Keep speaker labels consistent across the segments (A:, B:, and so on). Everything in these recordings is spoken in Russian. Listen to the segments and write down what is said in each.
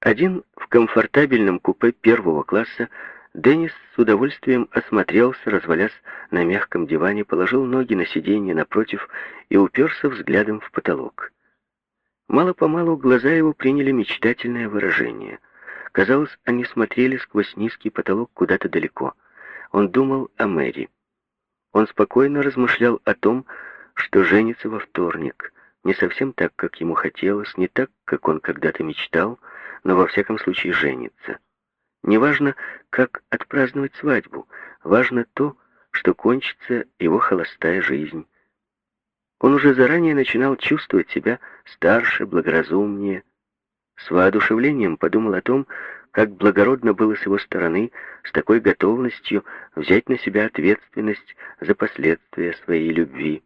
A: Один в комфортабельном купе первого класса Деннис с удовольствием осмотрелся, развалясь на мягком диване, положил ноги на сиденье напротив и уперся взглядом в потолок. Мало-помалу глаза его приняли мечтательное выражение. Казалось, они смотрели сквозь низкий потолок куда-то далеко. Он думал о Мэри. Он спокойно размышлял о том, что женится во вторник. Не совсем так, как ему хотелось, не так, как он когда-то мечтал, но во всяком случае женится. Неважно, как отпраздновать свадьбу, важно то, что кончится его холостая жизнь. Он уже заранее начинал чувствовать себя старше, благоразумнее. С воодушевлением подумал о том, как благородно было с его стороны с такой готовностью взять на себя ответственность за последствия своей любви.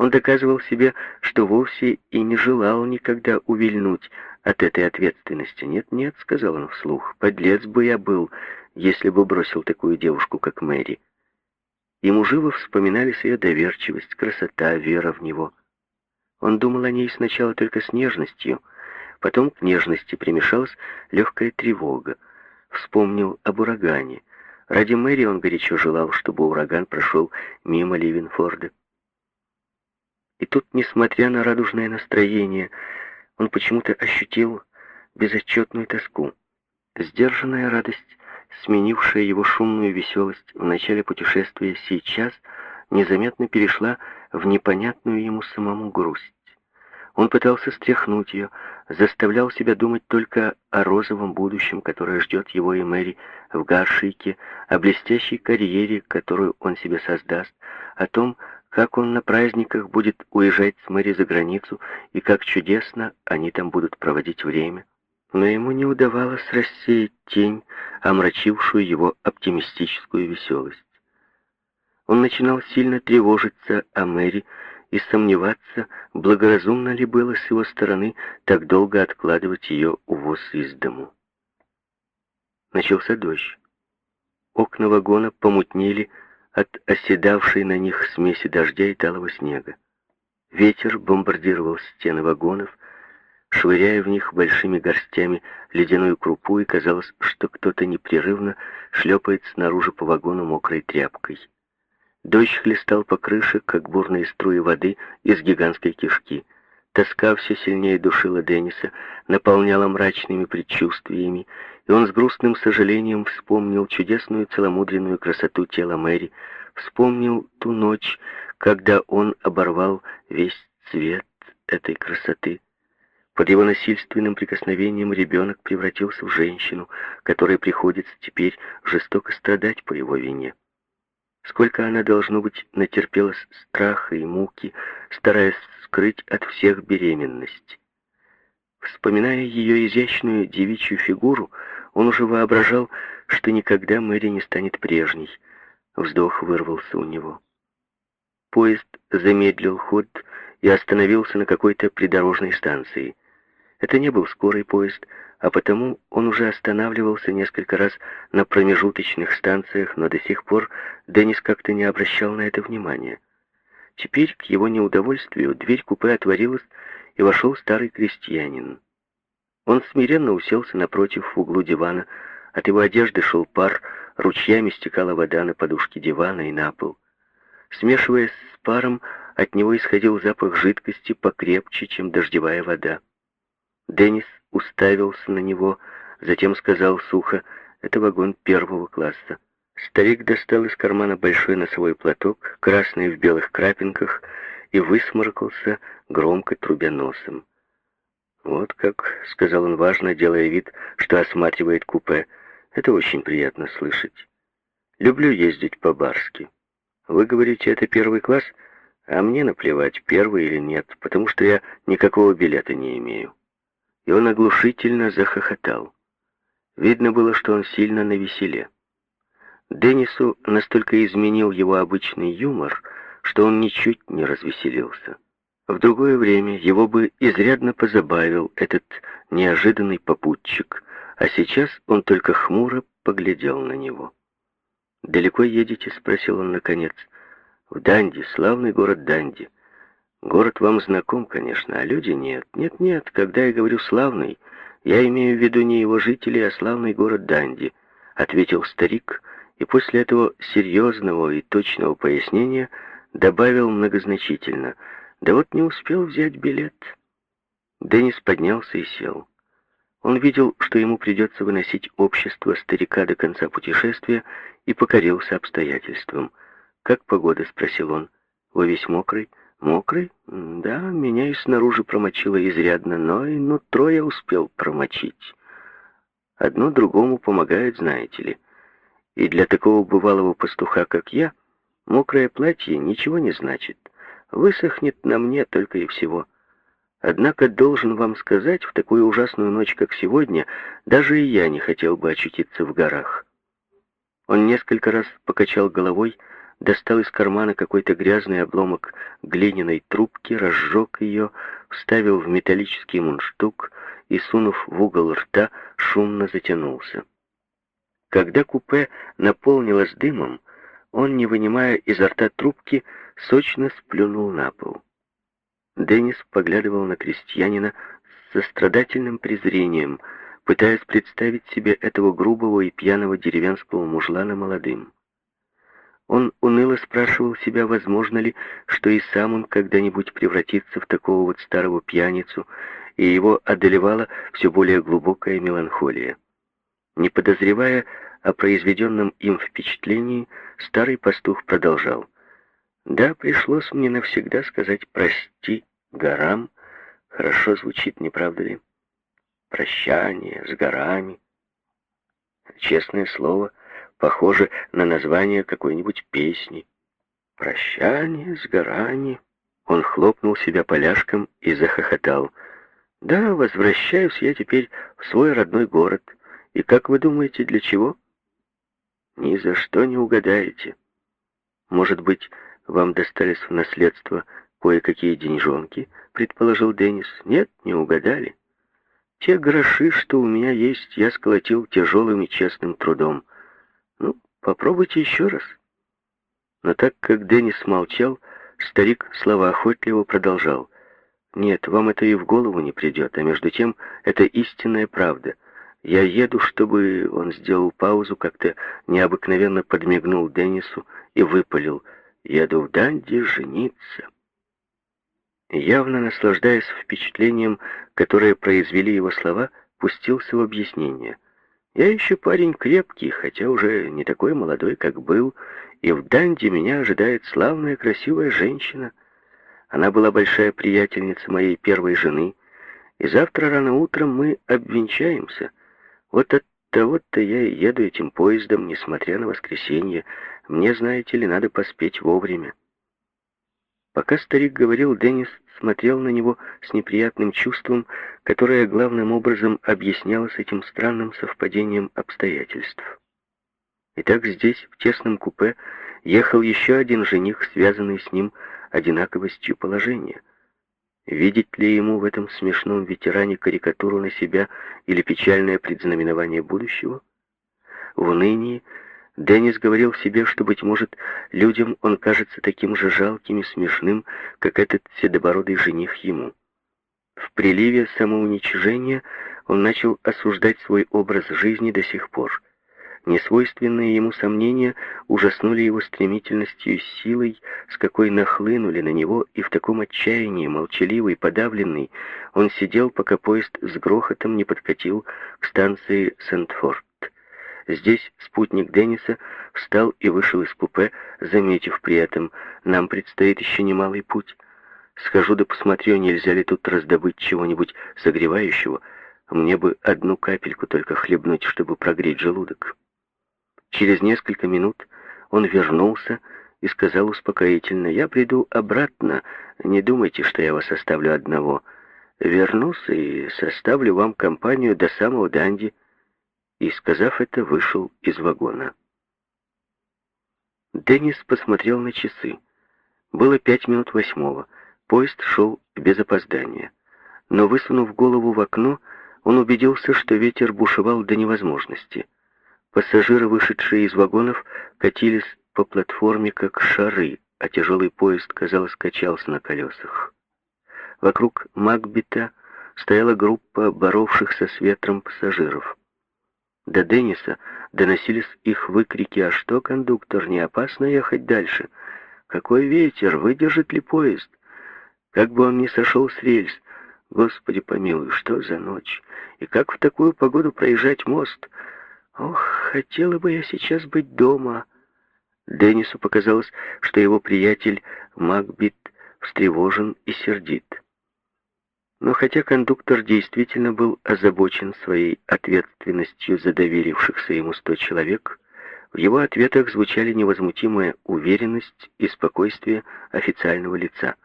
A: Он доказывал себе, что вовсе и не желал никогда увильнуть от этой ответственности. «Нет-нет», — сказал он вслух, — «подлец бы я был, если бы бросил такую девушку, как Мэри». Ему живо вспоминались ее доверчивость, красота, вера в него. Он думал о ней сначала только с нежностью, потом к нежности примешалась легкая тревога. Вспомнил об урагане. Ради Мэри он горячо желал, чтобы ураган прошел мимо Ливенфорда. И тут, несмотря на радужное настроение, он почему-то ощутил безотчетную тоску. Сдержанная радость, сменившая его шумную веселость в начале путешествия, сейчас незаметно перешла в непонятную ему самому грусть. Он пытался стряхнуть ее, заставлял себя думать только о розовом будущем, которое ждет его и Мэри в Гаршике, о блестящей карьере, которую он себе создаст, о том, как он на праздниках будет уезжать с Мэри за границу, и как чудесно они там будут проводить время. Но ему не удавалось рассеять тень, омрачившую его оптимистическую веселость. Он начинал сильно тревожиться о Мэри и сомневаться, благоразумно ли было с его стороны так долго откладывать ее увоз из дому. Начался дождь. Окна вагона помутнели, от оседавшей на них смеси дождя и талого снега. Ветер бомбардировал стены вагонов, швыряя в них большими горстями ледяную крупу, и казалось, что кто-то непрерывно шлепает снаружи по вагону мокрой тряпкой. Дождь хлестал по крыше, как бурные струи воды из гигантской кишки. Тоска все сильнее душила Денниса, наполняла мрачными предчувствиями, и он с грустным сожалением вспомнил чудесную целомудренную красоту тела Мэри, вспомнил ту ночь, когда он оборвал весь цвет этой красоты. Под его насильственным прикосновением ребенок превратился в женщину, которой приходится теперь жестоко страдать по его вине. Сколько она, должно быть, натерпелась страха и муки, стараясь скрыть от всех беременность. Вспоминая ее изящную девичью фигуру, он уже воображал, что никогда Мэри не станет прежней. Вздох вырвался у него. Поезд замедлил ход и остановился на какой-то придорожной станции. Это не был скорый поезд, а потому он уже останавливался несколько раз на промежуточных станциях, но до сих пор Деннис как-то не обращал на это внимания. Теперь, к его неудовольствию, дверь купе отворилась, и вошел старый крестьянин. Он смиренно уселся напротив в углу дивана, от его одежды шел пар, ручьями стекала вода на подушки дивана и на пол. Смешиваясь с паром, от него исходил запах жидкости покрепче, чем дождевая вода. Деннис уставился на него, затем сказал сухо, «Это вагон первого класса». Старик достал из кармана большой носовой платок, красный в белых крапинках, и высморкался, громко трубя носом. «Вот как», — сказал он важно, делая вид, что осматривает купе. «Это очень приятно слышать. Люблю ездить по-барски. Вы говорите, это первый класс, а мне наплевать, первый или нет, потому что я никакого билета не имею». И он оглушительно захохотал. Видно было, что он сильно навеселе. Деннису настолько изменил его обычный юмор, что он ничуть не развеселился. В другое время его бы изрядно позабавил этот неожиданный попутчик, а сейчас он только хмуро поглядел на него. «Далеко едете?» — спросил он наконец. «В Данди, славный город Данди. Город вам знаком, конечно, а люди нет. Нет-нет, когда я говорю «славный», «Я имею в виду не его жителей, а славный город Данди», — ответил старик, и после этого серьезного и точного пояснения добавил многозначительно, «Да вот не успел взять билет». Деннис поднялся и сел. Он видел, что ему придется выносить общество старика до конца путешествия, и покорился обстоятельствам. «Как погода?» — спросил он. «Вы весь мокрый?» «Мокрый? Да, меня и снаружи промочило изрядно, но и нутро я успел промочить. Одно другому помогает, знаете ли. И для такого бывалого пастуха, как я, мокрое платье ничего не значит. Высохнет на мне только и всего». Однако должен вам сказать, в такую ужасную ночь, как сегодня, даже и я не хотел бы очутиться в горах. Он несколько раз покачал головой, достал из кармана какой-то грязный обломок глиняной трубки, разжег ее, вставил в металлический мундштук и, сунув в угол рта, шумно затянулся. Когда купе наполнилось дымом, он, не вынимая изо рта трубки, сочно сплюнул на пол. Деннис поглядывал на крестьянина с сострадательным презрением, пытаясь представить себе этого грубого и пьяного деревенского мужлана молодым. Он уныло спрашивал себя, возможно ли, что и сам он когда-нибудь превратится в такого вот старого пьяницу, и его одолевала все более глубокая меланхолия. Не подозревая о произведенном им впечатлении, старый пастух продолжал. «Да, пришлось мне навсегда сказать «прости» горам хорошо звучит, не правда ли? Прощание с горами. Честное слово, похоже на название какой-нибудь песни. Прощание с горами. Он хлопнул себя поляшком и захохотал. Да, возвращаюсь я теперь в свой родной город. И как вы думаете, для чего? Ни за что не угадаете. Может быть, вам достались в наследство кое-какие деньжонки, предположил Деннис. Нет, не угадали. Те гроши, что у меня есть, я сколотил тяжелым и честным трудом. Ну, попробуйте еще раз. Но так как Деннис молчал, старик словоохотливо продолжал. Нет, вам это и в голову не придет, а между тем это истинная правда. Я еду, чтобы он сделал паузу, как-то необыкновенно подмигнул Деннису и выпалил. Еду в Данди жениться. Явно наслаждаясь впечатлением, которое произвели его слова, пустился в объяснение. «Я еще парень крепкий, хотя уже не такой молодой, как был, и в Данде меня ожидает славная красивая женщина. Она была большая приятельница моей первой жены, и завтра рано утром мы обвенчаемся. Вот от того-то я еду этим поездом, несмотря на воскресенье. Мне, знаете ли, надо поспеть вовремя». Пока старик говорил, Деннис смотрел на него с неприятным чувством, которое главным образом объяснялось этим странным совпадением обстоятельств. Итак, здесь, в тесном купе, ехал еще один жених, связанный с ним одинаковостью положения. Видеть ли ему в этом смешном ветеране карикатуру на себя или печальное предзнаменование будущего? В унынии Деннис говорил себе, что, быть может, людям он кажется таким же жалким и смешным, как этот седобородый жених ему. В приливе самоуничижения он начал осуждать свой образ жизни до сих пор. Несвойственные ему сомнения ужаснули его стремительностью и силой, с какой нахлынули на него, и в таком отчаянии, молчаливый, подавленный, он сидел, пока поезд с грохотом не подкатил к станции Сент-Форд. Здесь спутник Денниса встал и вышел из купе, заметив при этом, нам предстоит еще немалый путь. Схожу да посмотрю, нельзя ли тут раздобыть чего-нибудь согревающего. Мне бы одну капельку только хлебнуть, чтобы прогреть желудок. Через несколько минут он вернулся и сказал успокоительно, «Я приду обратно, не думайте, что я вас оставлю одного. Вернусь и составлю вам компанию до самого Данди» и, сказав это, вышел из вагона. Деннис посмотрел на часы. Было пять минут восьмого. Поезд шел без опоздания. Но, высунув голову в окно, он убедился, что ветер бушевал до невозможности. Пассажиры, вышедшие из вагонов, катились по платформе, как шары, а тяжелый поезд, казалось, качался на колесах. Вокруг Макбита стояла группа боровшихся с ветром пассажиров. До Денниса доносились их выкрики «А что, кондуктор, не опасно ехать дальше? Какой ветер? Выдержит ли поезд? Как бы он ни сошел с рельс? Господи помилуй, что за ночь? И как в такую погоду проезжать мост? Ох, хотела бы я сейчас быть дома!» Деннису показалось, что его приятель Макбит встревожен и сердит. Но хотя кондуктор действительно был озабочен своей ответственностью за доверившихся ему сто человек, в его ответах звучали невозмутимая уверенность и спокойствие официального лица.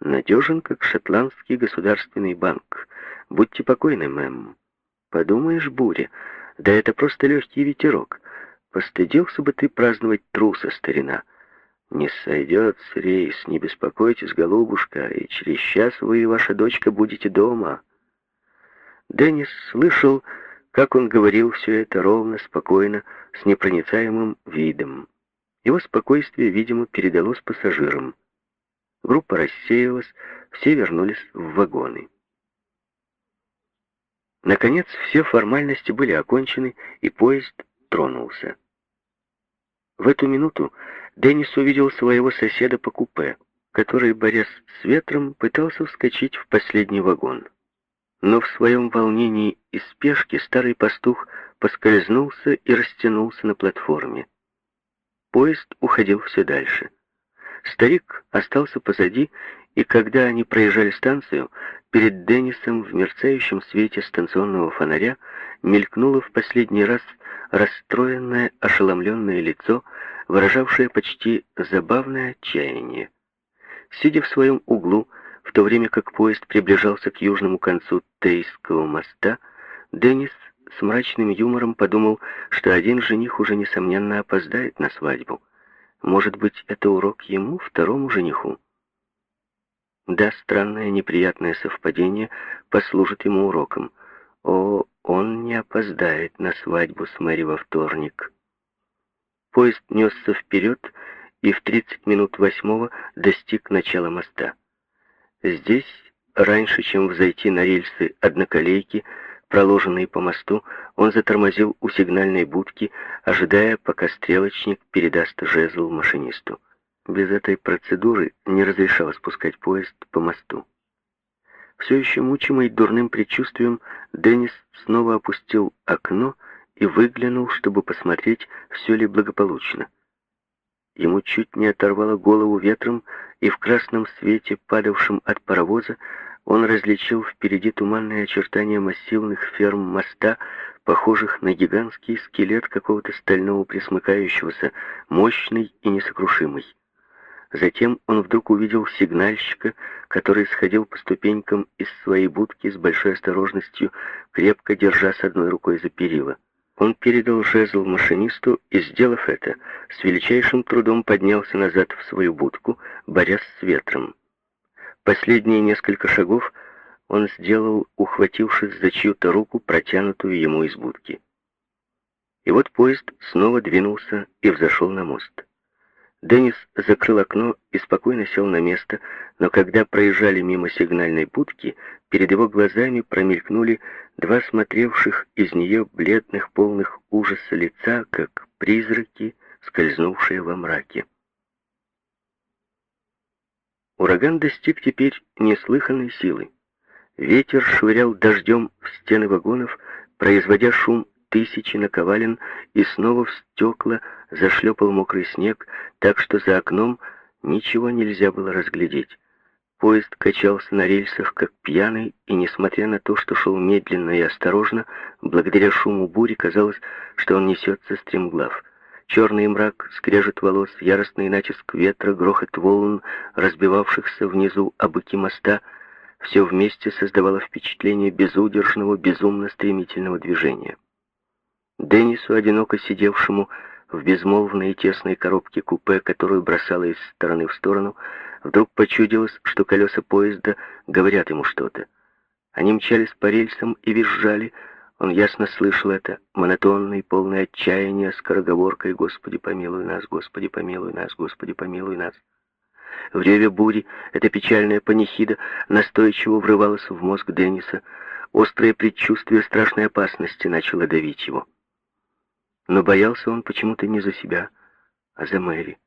A: «Надежен, как шотландский государственный банк. Будьте покойны, мэм. Подумаешь, буря, да это просто легкий ветерок. Постыдился бы ты праздновать труса, старина. Не сойдет с рейс, не беспокойтесь, голубушка, и через час вы и ваша дочка будете дома. Деннис слышал, как он говорил все это ровно, спокойно, с непроницаемым видом. Его спокойствие, видимо, передалось пассажирам. Группа рассеялась, все вернулись в вагоны. Наконец, все формальности были окончены, и поезд тронулся. В эту минуту Деннис увидел своего соседа по купе, который, борясь с ветром, пытался вскочить в последний вагон. Но в своем волнении и спешке старый пастух поскользнулся и растянулся на платформе. Поезд уходил все дальше. Старик остался позади, и когда они проезжали станцию, перед Деннисом в мерцающем свете станционного фонаря мелькнуло в последний раз расстроенное, ошеломленное лицо, выражавшее почти забавное отчаяние. Сидя в своем углу, в то время как поезд приближался к южному концу Тейского моста, Деннис с мрачным юмором подумал, что один жених уже, несомненно, опоздает на свадьбу. Может быть, это урок ему, второму жениху? Да, странное неприятное совпадение послужит ему уроком. О, он не опоздает на свадьбу с Мэри во вторник. Поезд несся вперед и в 30 минут восьмого достиг начала моста. Здесь, раньше, чем взойти на рельсы одноколейки, проложенные по мосту, он затормозил у сигнальной будки, ожидая, пока стрелочник передаст жезл машинисту. Без этой процедуры не разрешалось спускать поезд по мосту. Все еще мучимый дурным предчувствием, Деннис снова опустил окно и выглянул, чтобы посмотреть, все ли благополучно. Ему чуть не оторвало голову ветром, и в красном свете, падавшем от паровоза, он различил впереди туманные очертания массивных ферм моста, похожих на гигантский скелет какого-то стального присмыкающегося, мощный и несокрушимый. Затем он вдруг увидел сигнальщика, который сходил по ступенькам из своей будки с большой осторожностью, крепко держа с одной рукой за перила. Он передал жезл машинисту и, сделав это, с величайшим трудом поднялся назад в свою будку, борясь с ветром. Последние несколько шагов он сделал, ухватившись за чью-то руку, протянутую ему из будки. И вот поезд снова двинулся и взошел на мост. Деннис закрыл окно и спокойно сел на место, но когда проезжали мимо сигнальной будки, перед его глазами промелькнули два смотревших из нее бледных, полных ужаса лица, как призраки, скользнувшие во мраке. Ураган достиг теперь неслыханной силы. Ветер швырял дождем в стены вагонов, производя шум тысячи наковален, и снова в стекла зашлепал мокрый снег, так что за окном ничего нельзя было разглядеть. Поезд качался на рельсах, как пьяный, и, несмотря на то, что шел медленно и осторожно, благодаря шуму бури казалось, что он несется стремглав. Черный мрак, скрежет волос, яростный натиск ветра, грохот волн, разбивавшихся внизу обыки моста — все вместе создавало впечатление безудержного, безумно стремительного движения. Деннису, одиноко сидевшему в безмолвной и тесной коробке купе, которую бросало из стороны в сторону, вдруг почудилось, что колеса поезда говорят ему что-то. Они мчались по рельсам и визжали. Он ясно слышал это, монотонный, полный отчаяния, скороговоркой «Господи, помилуй нас! Господи, помилуй нас! Господи, помилуй нас!» В реве бури эта печальная панихида настойчиво врывалась в мозг Денниса. Острое предчувствие страшной опасности начало давить его. Но боялся он почему-то не за себя, а за Мэри.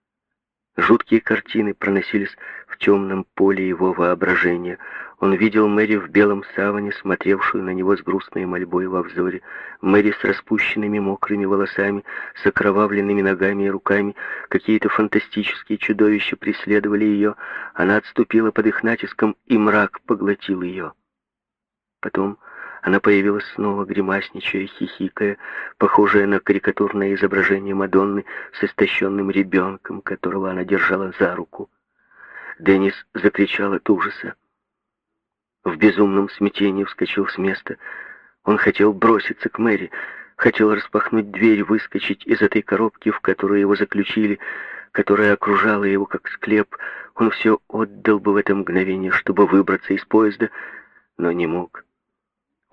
A: Жуткие картины проносились в темном поле его воображения. Он видел Мэри в белом саване, смотревшую на него с грустной мольбой во взоре. Мэри с распущенными мокрыми волосами, с окровавленными ногами и руками. Какие-то фантастические чудовища преследовали ее. Она отступила под их натиском, и мрак поглотил ее. Потом она появилась снова, гримасничая, хихикая, похожая на карикатурное изображение Мадонны с истощенным ребенком, которого она держала за руку. Деннис закричал от ужаса. В безумном смятении вскочил с места. Он хотел броситься к Мэри, хотел распахнуть дверь, выскочить из этой коробки, в которую его заключили, которая окружала его как склеп. Он все отдал бы в это мгновение, чтобы выбраться из поезда, но не мог.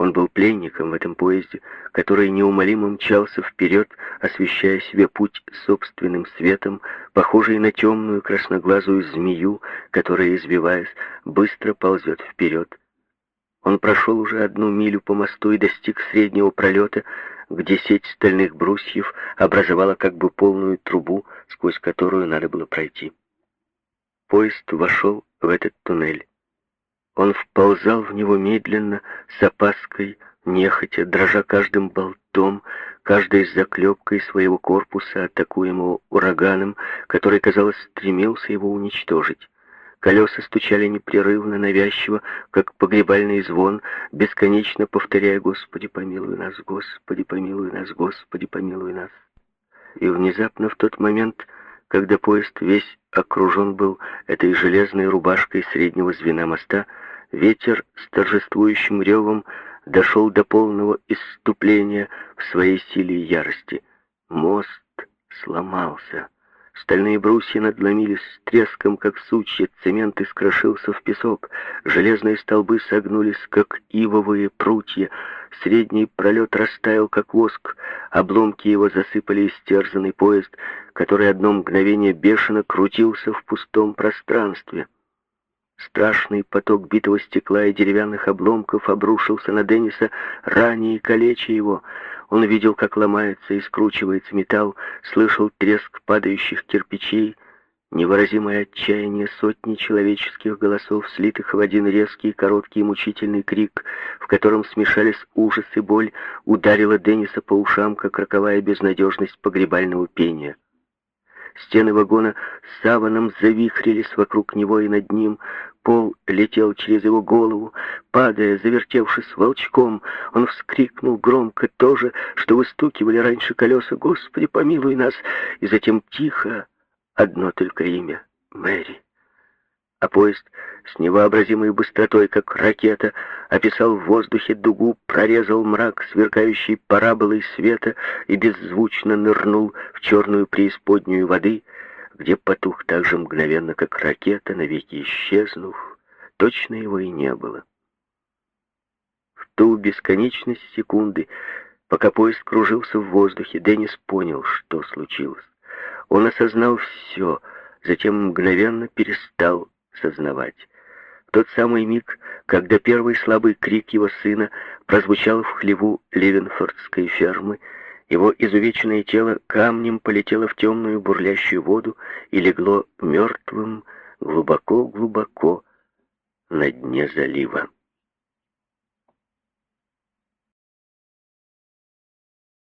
A: Он был пленником в этом поезде, который неумолимо мчался вперед, освещая себе путь собственным светом, похожий на темную красноглазую змею, которая, избиваясь, быстро ползет вперед. Он прошел уже одну милю по мосту и достиг среднего пролета, где сеть стальных брусьев образовала как бы полную трубу, сквозь которую надо было пройти. Поезд вошел в этот туннель. Он вползал в него медленно, с опаской, нехотя, дрожа каждым болтом, каждой заклепкой своего корпуса, атакуемого ураганом, который, казалось, стремился его уничтожить. Колеса стучали непрерывно, навязчиво, как погребальный звон, бесконечно повторяя «Господи, помилуй нас, Господи, помилуй нас, Господи, помилуй нас». И внезапно в тот момент, когда поезд весь окружен был этой железной рубашкой среднего звена моста, ветер с торжествующим ревом дошел до полного исступления в своей силе и ярости. Мост сломался. Стальные брусья надломились с треском, как сучья, цемент искрошился в песок, железные столбы согнулись, как ивовые прутья, средний пролет растаял, как воск, обломки его засыпали истерзанный поезд, который одно мгновение бешено крутился в пустом пространстве. Страшный поток битого стекла и деревянных обломков обрушился на Денниса, ранее калеча его. Он видел, как ломается и скручивается металл, слышал треск падающих кирпичей, невыразимое отчаяние сотни человеческих голосов, слитых в один резкий, короткий мучительный крик, в котором смешались ужас и боль, ударила Денниса по ушам, как роковая безнадежность погребального пения. Стены вагона саваном завихрились вокруг него и над ним. Пол летел через его голову, падая, завертевшись волчком. Он вскрикнул громко то же, что выстукивали раньше колеса «Господи, помилуй нас!» И затем тихо, одно только имя — Мэри а поезд с невообразимой быстротой, как ракета, описал в воздухе дугу, прорезал мрак, сверкающий параболой света, и беззвучно нырнул в черную преисподнюю воды, где потух так же мгновенно, как ракета, навеки исчезнув, точно его и не было. В ту бесконечность секунды, пока поезд кружился в воздухе, Деннис понял, что случилось. Он осознал все, затем мгновенно перестал сознавать. В тот самый миг, когда первый слабый крик его сына прозвучал в хлеву Левенфордской фермы, его изувеченное тело камнем полетело в темную бурлящую воду и легло мертвым глубоко-глубоко на дне залива.